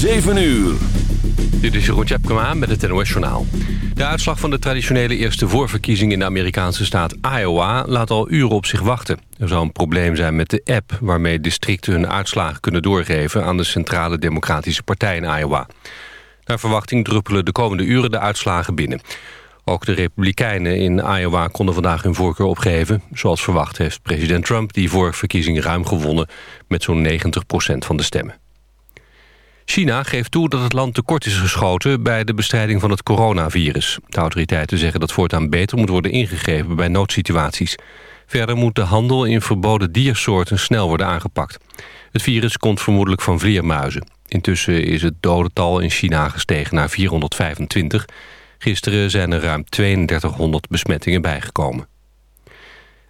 7 uur. Dit is Jeroen Tjepkema met het NOS Journaal. De uitslag van de traditionele eerste voorverkiezing in de Amerikaanse staat Iowa laat al uren op zich wachten. Er zou een probleem zijn met de app waarmee districten hun uitslagen kunnen doorgeven aan de Centrale Democratische Partij in Iowa. Naar verwachting druppelen de komende uren de uitslagen binnen. Ook de Republikeinen in Iowa konden vandaag hun voorkeur opgeven. Zoals verwacht heeft president Trump die voorverkiezing ruim gewonnen met zo'n 90% van de stemmen. China geeft toe dat het land tekort is geschoten bij de bestrijding van het coronavirus. De autoriteiten zeggen dat voortaan beter moet worden ingegeven bij noodsituaties. Verder moet de handel in verboden diersoorten snel worden aangepakt. Het virus komt vermoedelijk van vleermuizen. Intussen is het dodental in China gestegen naar 425. Gisteren zijn er ruim 3200 besmettingen bijgekomen.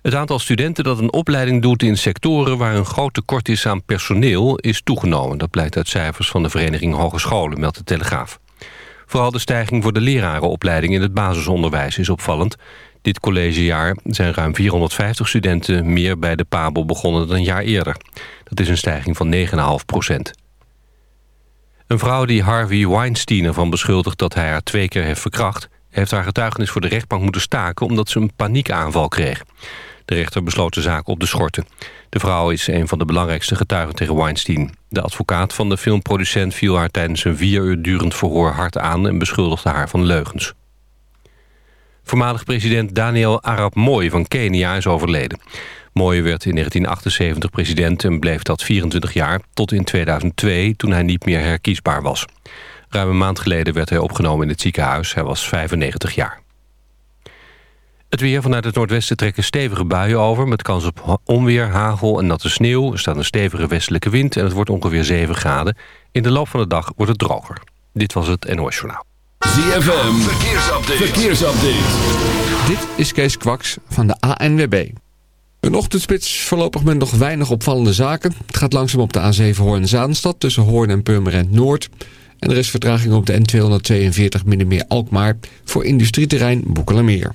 Het aantal studenten dat een opleiding doet in sectoren... waar een groot tekort is aan personeel, is toegenomen. Dat blijkt uit cijfers van de Vereniging Hogescholen, meldt de Telegraaf. Vooral de stijging voor de lerarenopleiding in het basisonderwijs is opvallend. Dit collegejaar zijn ruim 450 studenten meer bij de PABO begonnen dan een jaar eerder. Dat is een stijging van 9,5 procent. Een vrouw die Harvey Weinstein ervan beschuldigt dat hij haar twee keer heeft verkracht... heeft haar getuigenis voor de rechtbank moeten staken omdat ze een paniekaanval kreeg. De rechter besloot de zaak op de schorten. De vrouw is een van de belangrijkste getuigen tegen Weinstein. De advocaat van de filmproducent viel haar tijdens een vier uur durend verhoor hard aan... en beschuldigde haar van leugens. Voormalig president Daniel Arap Mooi van Kenia is overleden. Mooi werd in 1978 president en bleef dat 24 jaar... tot in 2002, toen hij niet meer herkiesbaar was. Ruim een maand geleden werd hij opgenomen in het ziekenhuis. Hij was 95 jaar. Het weer vanuit het noordwesten trekken stevige buien over... met kans op onweer, hagel en natte sneeuw. Er staat een stevige westelijke wind en het wordt ongeveer 7 graden. In de loop van de dag wordt het droger. Dit was het NOS Journaal. ZFM, verkeersupdate. verkeersupdate. Dit is Kees Kwaks van de ANWB. Een ochtendspits voorlopig met nog weinig opvallende zaken. Het gaat langzaam op de A7 Hoorn-Zaanstad tussen Hoorn en Purmerend Noord... En er is vertraging op de N242 Middenmeer Alkmaar voor industrieterrein Boekelameer.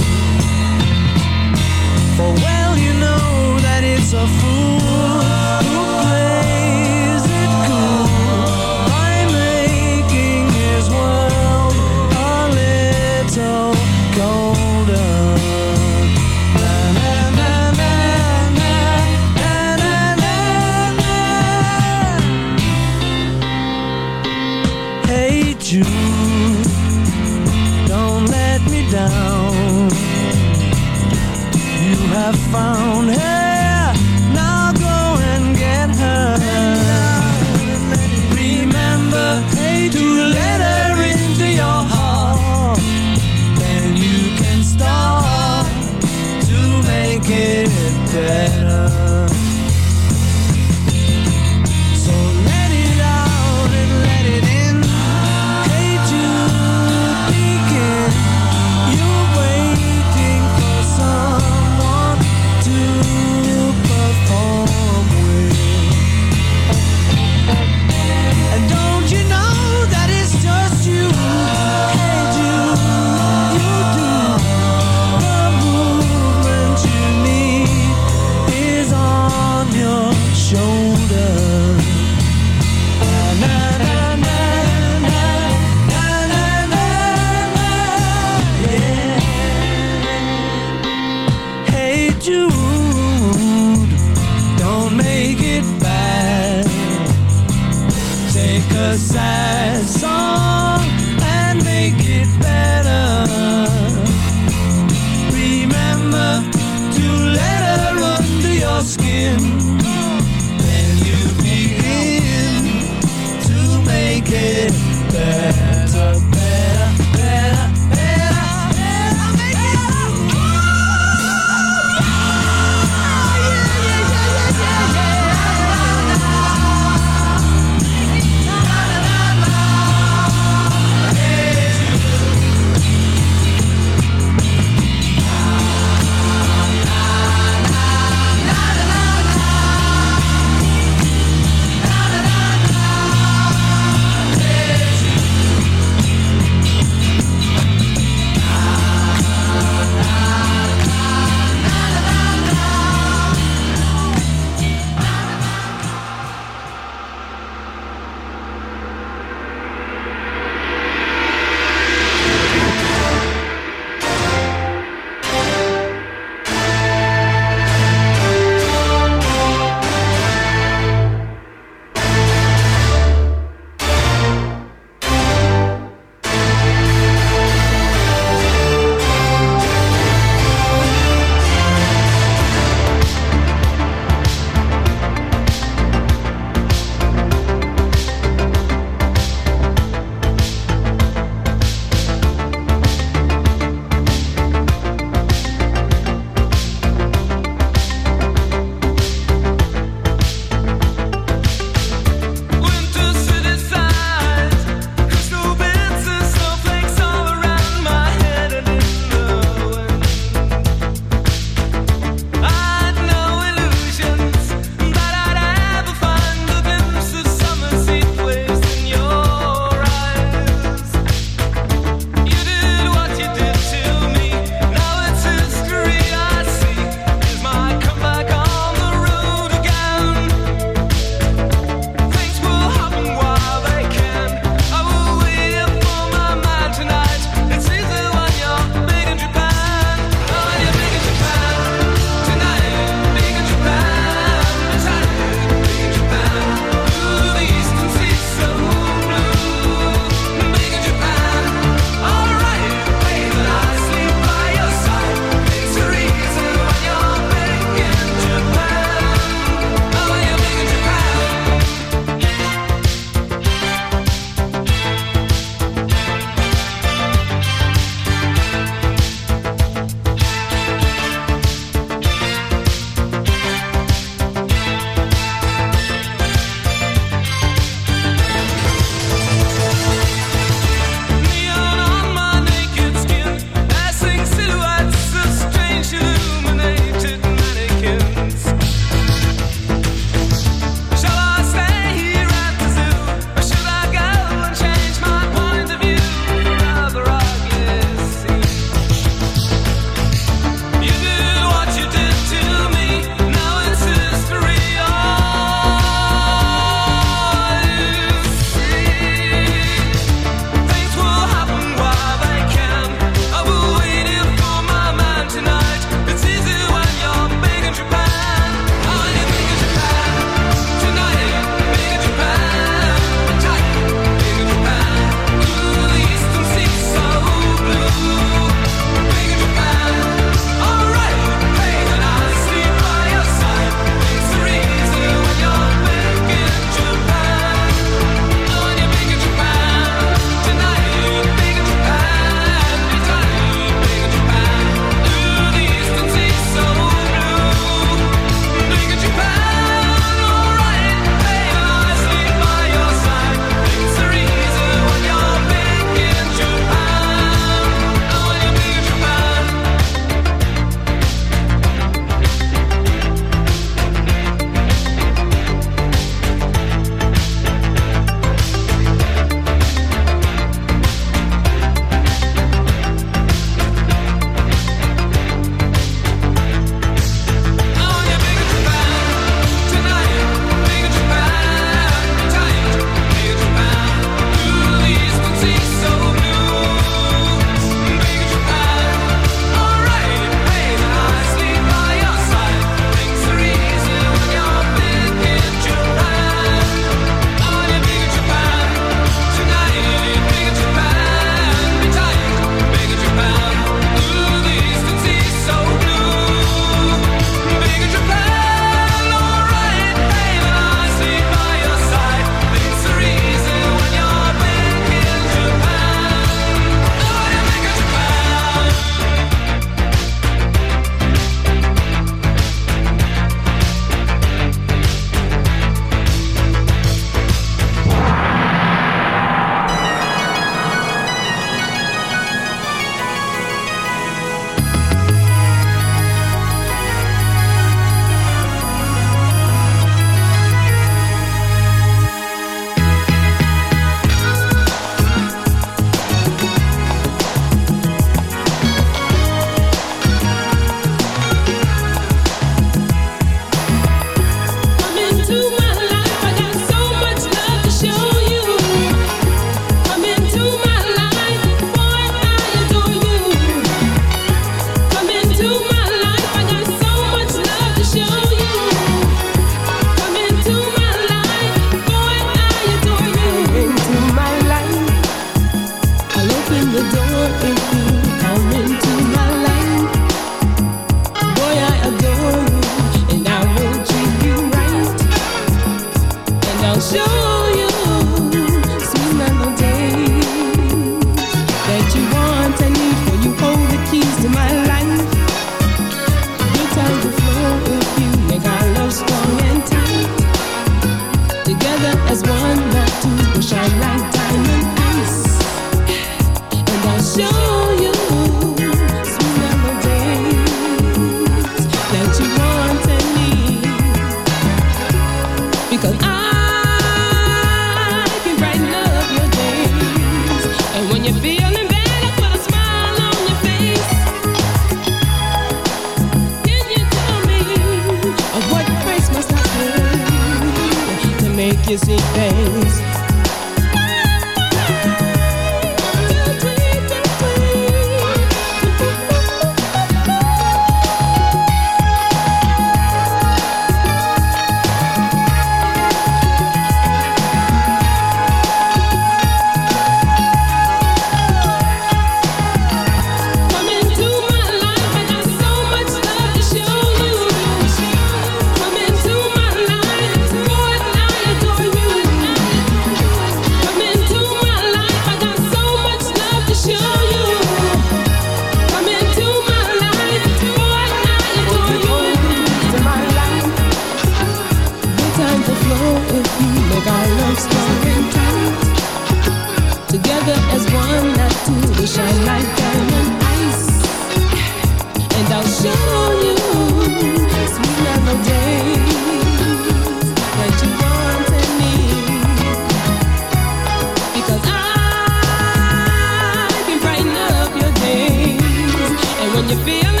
feel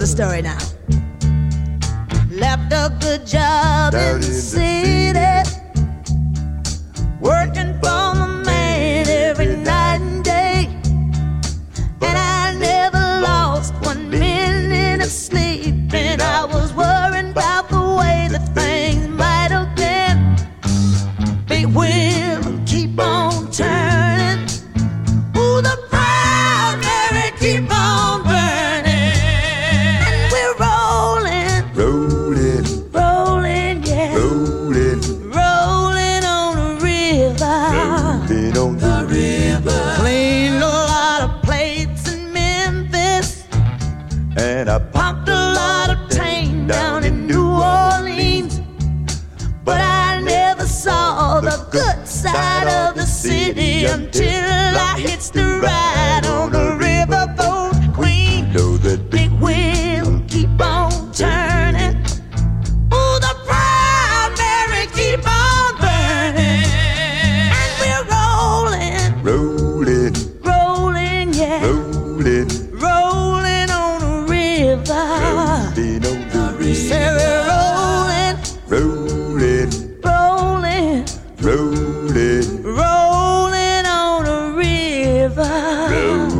the story now. Left a good job Down in the city. city. Blue.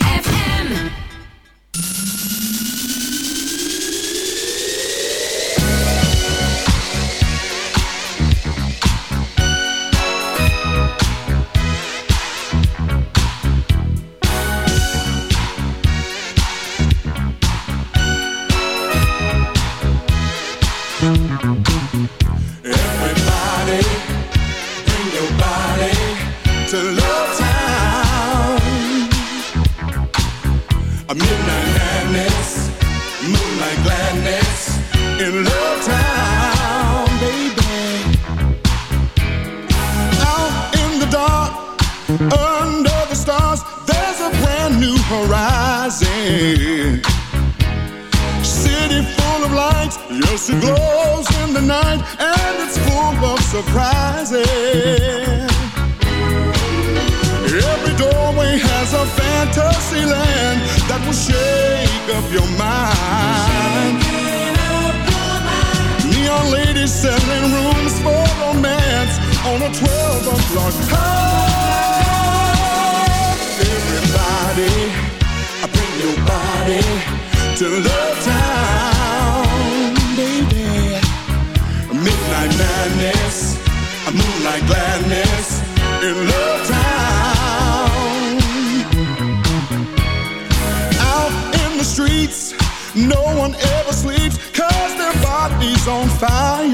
streets, no one ever sleeps, cause their body's on fire,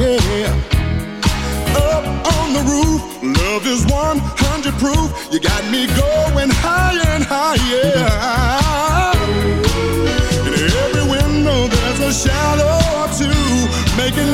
yeah. Up on the roof, love is 100 proof. You got me going higher and higher. In every window, there's a shadow or two, making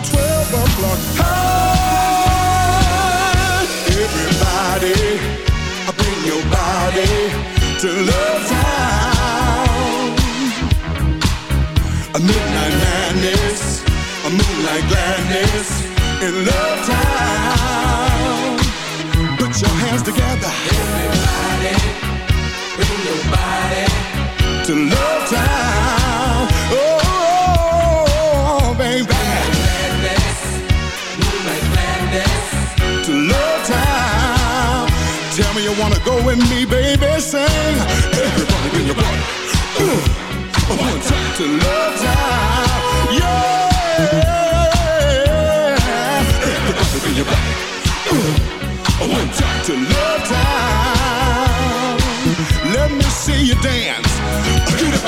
12 o'clock high. Everybody, bring your body to Love Town. A midnight madness, a moonlight gladness in Love Town. With me, baby, sing. Everybody in your body. Ooh, uh, one time to love time. Yeah. Everybody in your body. Ooh, uh, one time to love time. Let me see you dance.